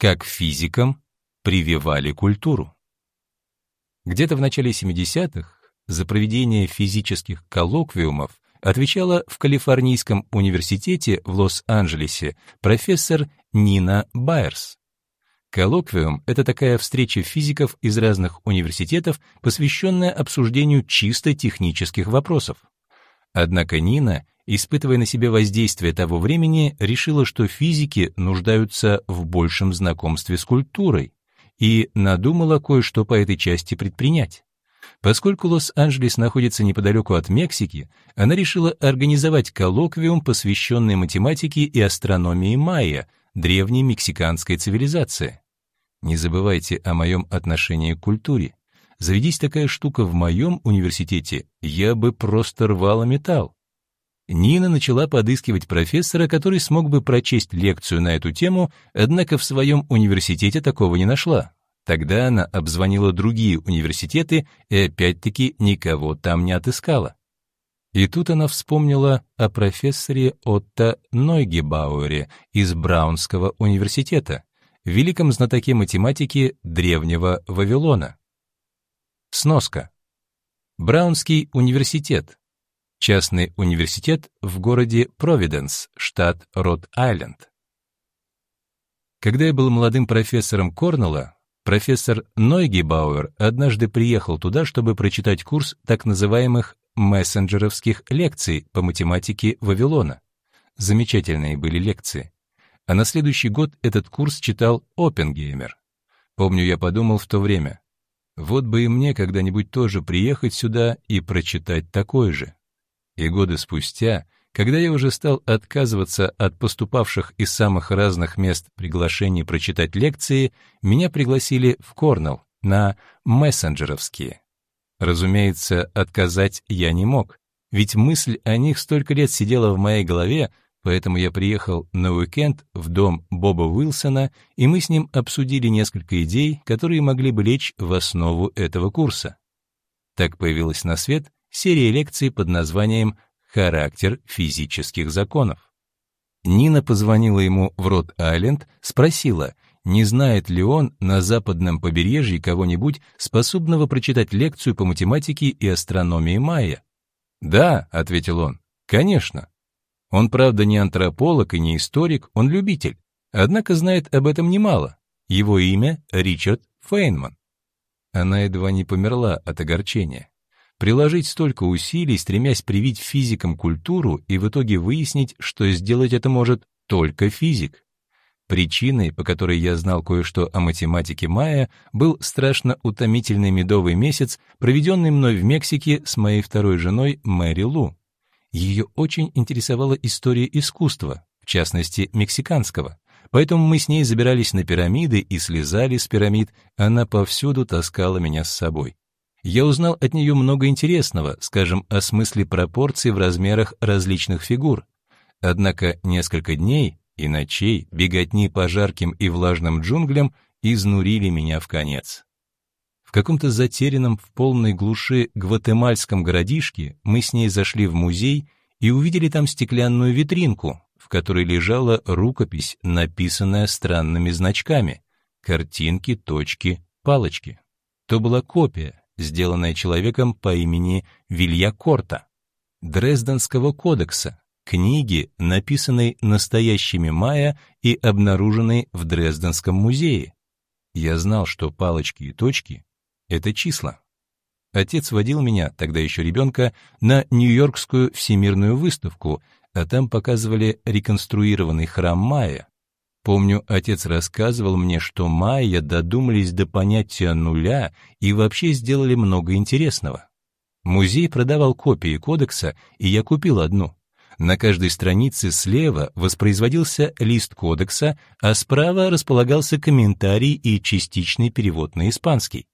Как физикам прививали культуру. Где-то в начале 70-х за проведение физических коллоквиумов отвечала в Калифорнийском университете в Лос-Анджелесе профессор Нина Байерс. Коллоквиум — это такая встреча физиков из разных университетов, посвященная обсуждению чисто технических вопросов. Однако Нина, испытывая на себе воздействие того времени, решила, что физики нуждаются в большем знакомстве с культурой и надумала кое-что по этой части предпринять. Поскольку Лос-Анджелес находится неподалеку от Мексики, она решила организовать коллоквиум, посвященный математике и астрономии майя, древней мексиканской цивилизации. Не забывайте о моем отношении к культуре. Заведись такая штука в моем университете, я бы просто рвала металл. Нина начала подыскивать профессора, который смог бы прочесть лекцию на эту тему, однако в своем университете такого не нашла. Тогда она обзвонила другие университеты и опять-таки никого там не отыскала. И тут она вспомнила о профессоре Отто Нойгебауэре из Браунского университета, великом знатоке математики древнего Вавилона. Сноска. Браунский университет. Частный университет в городе Провиденс, штат Род-Айленд. Когда я был молодым профессором Корнелла, Профессор Нойгебауэр однажды приехал туда, чтобы прочитать курс так называемых мессенджеровских лекций по математике Вавилона. Замечательные были лекции. А на следующий год этот курс читал Оппенгеймер. Помню, я подумал в то время, вот бы и мне когда-нибудь тоже приехать сюда и прочитать такое же. И годы спустя когда я уже стал отказываться от поступавших из самых разных мест приглашений прочитать лекции, меня пригласили в Корнелл на мессенджеровские. Разумеется, отказать я не мог, ведь мысль о них столько лет сидела в моей голове, поэтому я приехал на уикенд в дом Боба Уилсона, и мы с ним обсудили несколько идей, которые могли бы лечь в основу этого курса. Так появилась на свет серия лекций под названием характер физических законов. Нина позвонила ему в Рот-Айленд, спросила, не знает ли он на западном побережье кого-нибудь, способного прочитать лекцию по математике и астрономии майя. «Да», — ответил он, — «конечно». Он, правда, не антрополог и не историк, он любитель, однако знает об этом немало. Его имя — Ричард Фейнман. Она едва не померла от огорчения приложить столько усилий, стремясь привить физикам культуру и в итоге выяснить, что сделать это может только физик. Причиной, по которой я знал кое-что о математике Майя, был страшно утомительный медовый месяц, проведенный мной в Мексике с моей второй женой Мэри Лу. Ее очень интересовала история искусства, в частности, мексиканского. Поэтому мы с ней забирались на пирамиды и слезали с пирамид, она повсюду таскала меня с собой я узнал от нее много интересного, скажем, о смысле пропорций в размерах различных фигур. Однако несколько дней и ночей беготни по жарким и влажным джунглям изнурили меня в конец. В каком-то затерянном в полной глуши гватемальском городишке мы с ней зашли в музей и увидели там стеклянную витринку, в которой лежала рукопись, написанная странными значками — картинки, точки, палочки. То была копия, сделанное человеком по имени Вилья Корта, Дрезденского кодекса, книги, написанной настоящими майя и обнаруженной в Дрезденском музее. Я знал, что палочки и точки — это числа. Отец водил меня, тогда еще ребенка, на Нью-Йоркскую всемирную выставку, а там показывали реконструированный храм Майя. Помню, отец рассказывал мне, что майя додумались до понятия нуля и вообще сделали много интересного. Музей продавал копии кодекса, и я купил одну. На каждой странице слева воспроизводился лист кодекса, а справа располагался комментарий и частичный перевод на испанский.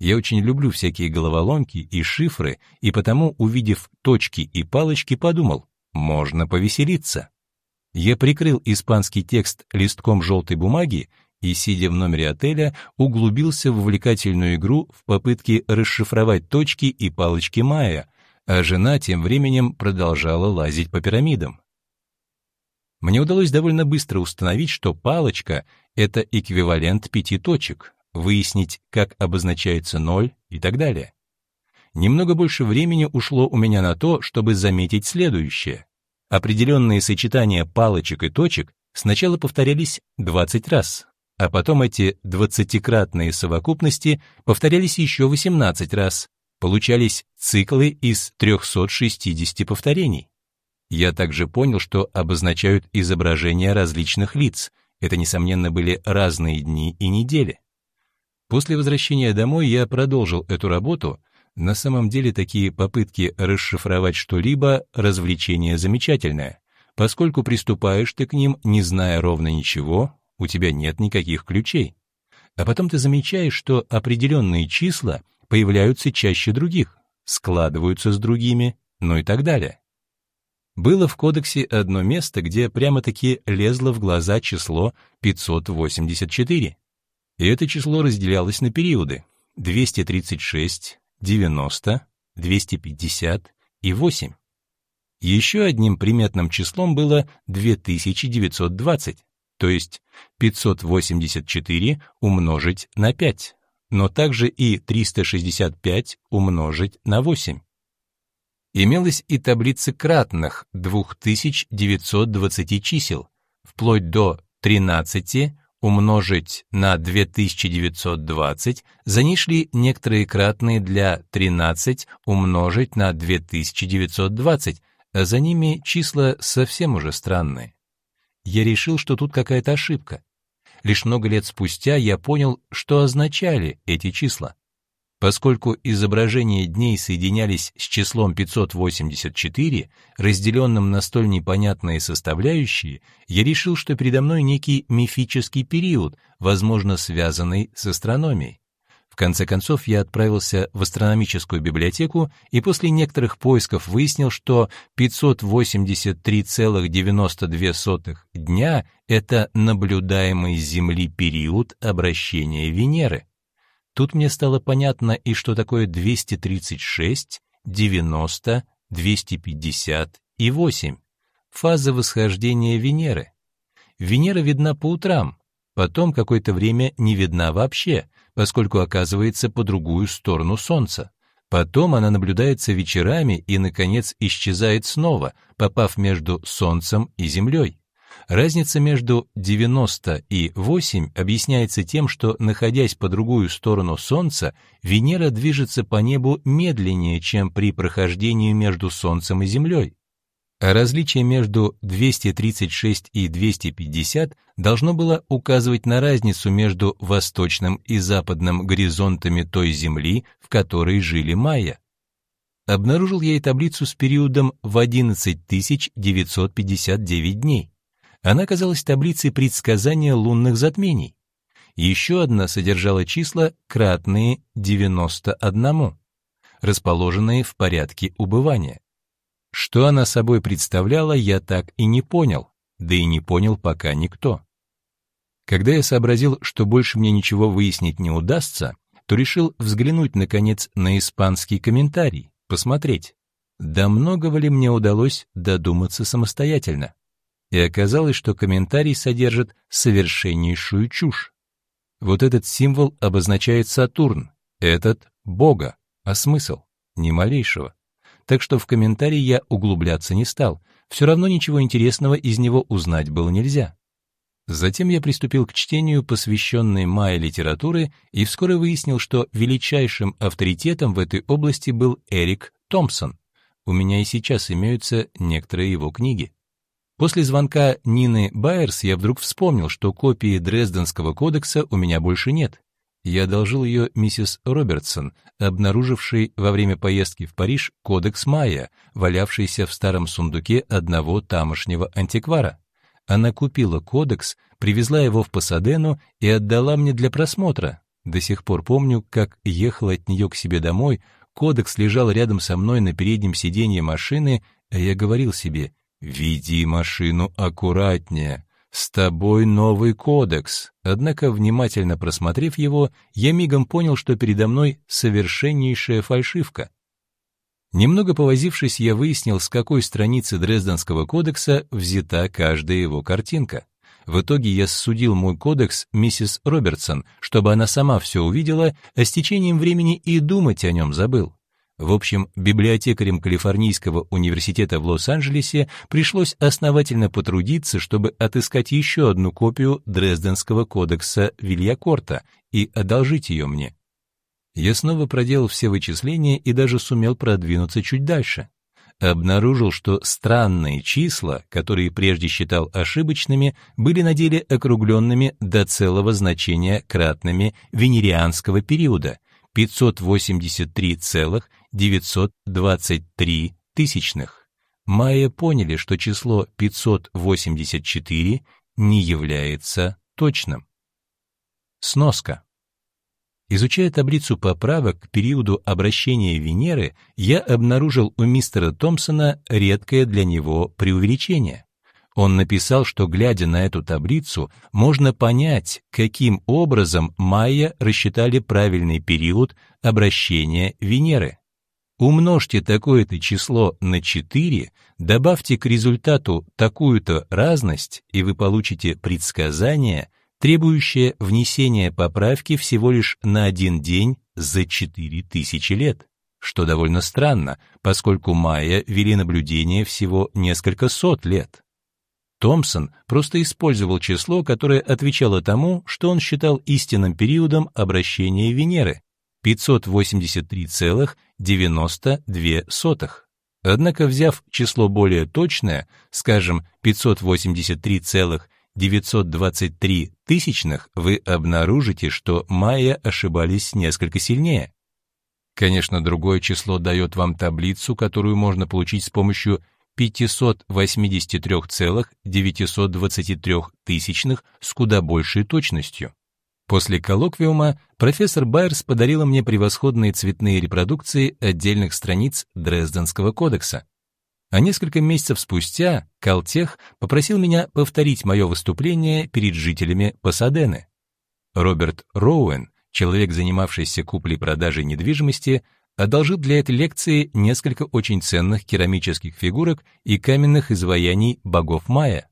Я очень люблю всякие головоломки и шифры, и потому, увидев точки и палочки, подумал, можно повеселиться. Я прикрыл испанский текст листком желтой бумаги и, сидя в номере отеля, углубился в увлекательную игру в попытке расшифровать точки и палочки Майя, а жена тем временем продолжала лазить по пирамидам. мне удалось довольно быстро установить, что палочка — это эквивалент пяти точек, выяснить, как обозначается ноль и так далее. Немного больше времени ушло у меня на то, чтобы заметить следующее. Определенные сочетания палочек и точек сначала повторялись 20 раз, а потом эти двадцатикратные совокупности повторялись еще 18 раз. Получались циклы из 360 повторений. Я также понял, что обозначают изображения различных лиц. Это, несомненно, были разные дни и недели. После возвращения домой я продолжил эту работу. На самом деле такие попытки расшифровать что-либо — развлечение замечательное. Поскольку приступаешь ты к ним, не зная ровно ничего, у тебя нет никаких ключей. А потом ты замечаешь, что определенные числа появляются чаще других, складываются с другими, ну и так далее. Было в кодексе одно место, где прямо-таки лезло в глаза число 584. И это число разделялось на периоды 236, 90, 250 и 8. Еще одним приметным числом было 2920, то есть 584 умножить на 5, но также и 365 умножить на 8. Имелась и таблица кратных 2920 чисел, вплоть до 13 умножить на 2920, за ней шли некоторые кратные для 13 умножить на 2920, а за ними числа совсем уже странные. Я решил, что тут какая-то ошибка. Лишь много лет спустя я понял, что означали эти числа. Поскольку изображения дней соединялись с числом 584, разделенным на столь непонятные составляющие, я решил, что передо мной некий мифический период, возможно, связанный с астрономией. В конце концов, я отправился в астрономическую библиотеку и после некоторых поисков выяснил, что 583,92 дня — это наблюдаемый с Земли период обращения Венеры. Тут мне стало понятно и что такое 236, 90, 250 и 8. Фаза восхождения Венеры. Венера видна по утрам, потом какое-то время не видна вообще, поскольку оказывается по другую сторону Солнца. Потом она наблюдается вечерами и, наконец, исчезает снова, попав между Солнцем и Землей. Разница между 90 и 8 объясняется тем, что, находясь по другую сторону Солнца, Венера движется по небу медленнее, чем при прохождении между Солнцем и Землей. А различие между 236 и 250 должно было указывать на разницу между восточным и западным горизонтами той Земли, в которой жили майя. Обнаружил я и таблицу с периодом в 11959 дней. Она казалась таблицей предсказания лунных затмений. Еще одна содержала числа, кратные 91, расположенные в порядке убывания. Что она собой представляла, я так и не понял, да и не понял пока никто. Когда я сообразил, что больше мне ничего выяснить не удастся, то решил взглянуть, наконец, на испанский комментарий, посмотреть, да многого ли мне удалось додуматься самостоятельно и оказалось, что комментарий содержит совершеннейшую чушь. Вот этот символ обозначает Сатурн, этот — Бога, а смысл — ни малейшего. Так что в комментарии я углубляться не стал, все равно ничего интересного из него узнать было нельзя. Затем я приступил к чтению посвященной майя литературы и вскоре выяснил, что величайшим авторитетом в этой области был Эрик Томпсон. У меня и сейчас имеются некоторые его книги. После звонка Нины Байерс я вдруг вспомнил, что копии Дрезденского кодекса у меня больше нет. Я одолжил ее миссис Робертсон, обнаружившей во время поездки в Париж кодекс Майя, валявшийся в старом сундуке одного тамошнего антиквара. Она купила кодекс, привезла его в Пасадену и отдала мне для просмотра. До сих пор помню, как ехала от нее к себе домой, кодекс лежал рядом со мной на переднем сиденье машины, а я говорил себе — «Веди машину аккуратнее. С тобой новый кодекс». Однако, внимательно просмотрев его, я мигом понял, что передо мной совершеннейшая фальшивка. Немного повозившись, я выяснил, с какой страницы Дрезденского кодекса взята каждая его картинка. В итоге я судил мой кодекс миссис Робертсон, чтобы она сама все увидела, а с течением времени и думать о нем забыл. В общем, библиотекарям Калифорнийского университета в Лос-Анджелесе пришлось основательно потрудиться, чтобы отыскать еще одну копию Дрезденского кодекса Вильякорта и одолжить ее мне. Я снова проделал все вычисления и даже сумел продвинуться чуть дальше. Обнаружил, что странные числа, которые прежде считал ошибочными, были на деле округленными до целого значения кратными венерианского периода 583,923 тысячных. Майя поняли, что число 584 не является точным. Сноска. Изучая таблицу поправок к периоду обращения Венеры, я обнаружил у мистера Томпсона редкое для него преувеличение. Он написал, что, глядя на эту таблицу, можно понять, каким образом майя рассчитали правильный период обращения Венеры. Умножьте такое-то число на 4, добавьте к результату такую-то разность, и вы получите предсказание, требующее внесения поправки всего лишь на один день за 4000 лет, что довольно странно, поскольку майя вели наблюдение всего несколько сот лет. Томпсон просто использовал число, которое отвечало тому, что он считал истинным периодом обращения Венеры — 583,92. Однако, взяв число более точное, скажем, 583,92, 923 тысячных, вы обнаружите, что майя ошибались несколько сильнее. Конечно, другое число дает вам таблицу, которую можно получить с помощью 583,923 тысячных с куда большей точностью. После коллоквиума профессор Байерс подарила мне превосходные цветные репродукции отдельных страниц Дрезденского кодекса. А несколько месяцев спустя Калтех попросил меня повторить мое выступление перед жителями Пасадены. Роберт Роуэн, человек, занимавшийся куплей-продажей недвижимости, одолжил для этой лекции несколько очень ценных керамических фигурок и каменных изваяний богов майя.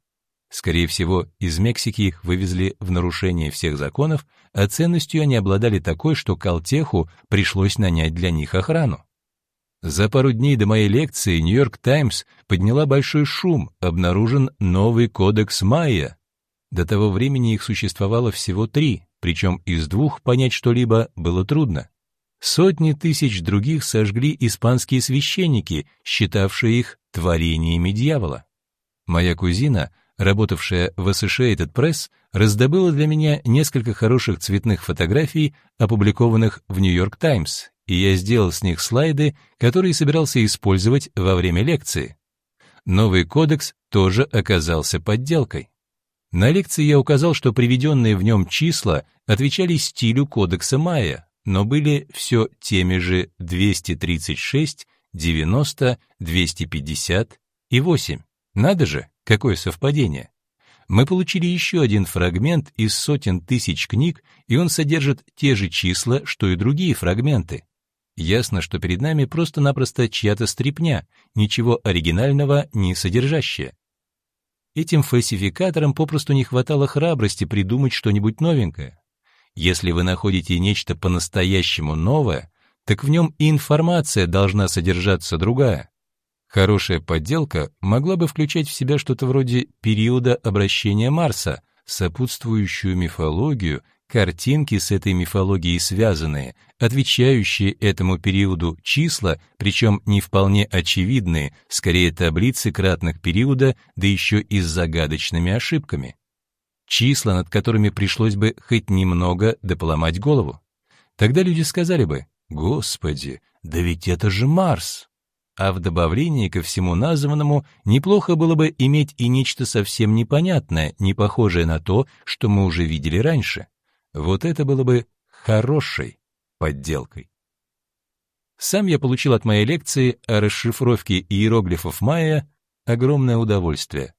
Скорее всего, из Мексики их вывезли в нарушение всех законов, а ценностью они обладали такой, что Калтеху пришлось нанять для них охрану. За пару дней до моей лекции «Нью-Йорк Таймс» подняла большой шум, обнаружен новый кодекс Майя. До того времени их существовало всего три, причем из двух понять что-либо было трудно. Сотни тысяч других сожгли испанские священники, считавшие их творениями дьявола. Моя кузина, работавшая в Associated Press, раздобыла для меня несколько хороших цветных фотографий, опубликованных в «Нью-Йорк Таймс», и я сделал с них слайды, которые собирался использовать во время лекции. Новый кодекс тоже оказался подделкой. На лекции я указал, что приведенные в нем числа отвечали стилю кодекса Майя, но были все теми же 236, 90, 250 и 8. Надо же, какое совпадение. Мы получили еще один фрагмент из сотен тысяч книг, и он содержит те же числа, что и другие фрагменты. Ясно, что перед нами просто-напросто чья-то стрипня, ничего оригинального не содержащая. Этим фальсификаторам попросту не хватало храбрости придумать что-нибудь новенькое. Если вы находите нечто по-настоящему новое, так в нем и информация должна содержаться другая. Хорошая подделка могла бы включать в себя что-то вроде периода обращения Марса, сопутствующую мифологию картинки с этой мифологией связанные, отвечающие этому периоду числа, причем не вполне очевидные, скорее таблицы кратных периода, да еще и с загадочными ошибками. Числа, над которыми пришлось бы хоть немного дополомать голову. Тогда люди сказали бы, «Господи, да ведь это же Марс!» А в добавлении ко всему названному неплохо было бы иметь и нечто совсем непонятное, не похожее на то, что мы уже видели раньше. Вот это было бы хорошей подделкой. Сам я получил от моей лекции о расшифровке иероглифов майя огромное удовольствие.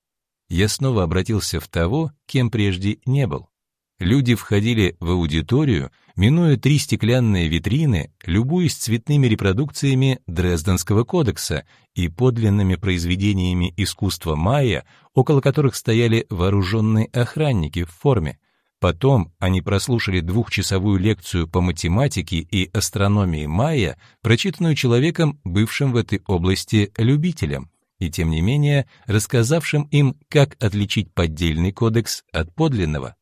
Я снова обратился в того, кем прежде не был. Люди входили в аудиторию, минуя три стеклянные витрины, любуясь цветными репродукциями Дрезденского кодекса и подлинными произведениями искусства майя, около которых стояли вооруженные охранники в форме. Потом они прослушали двухчасовую лекцию по математике и астрономии майя, прочитанную человеком, бывшим в этой области любителем, и тем не менее рассказавшим им, как отличить поддельный кодекс от подлинного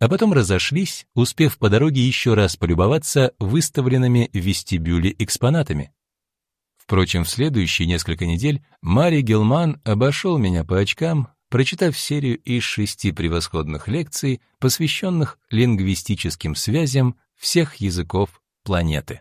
а потом разошлись, успев по дороге еще раз полюбоваться выставленными в вестибюле экспонатами. Впрочем, в следующие несколько недель Мари Гелман обошел меня по очкам, прочитав серию из шести превосходных лекций, посвященных лингвистическим связям всех языков планеты.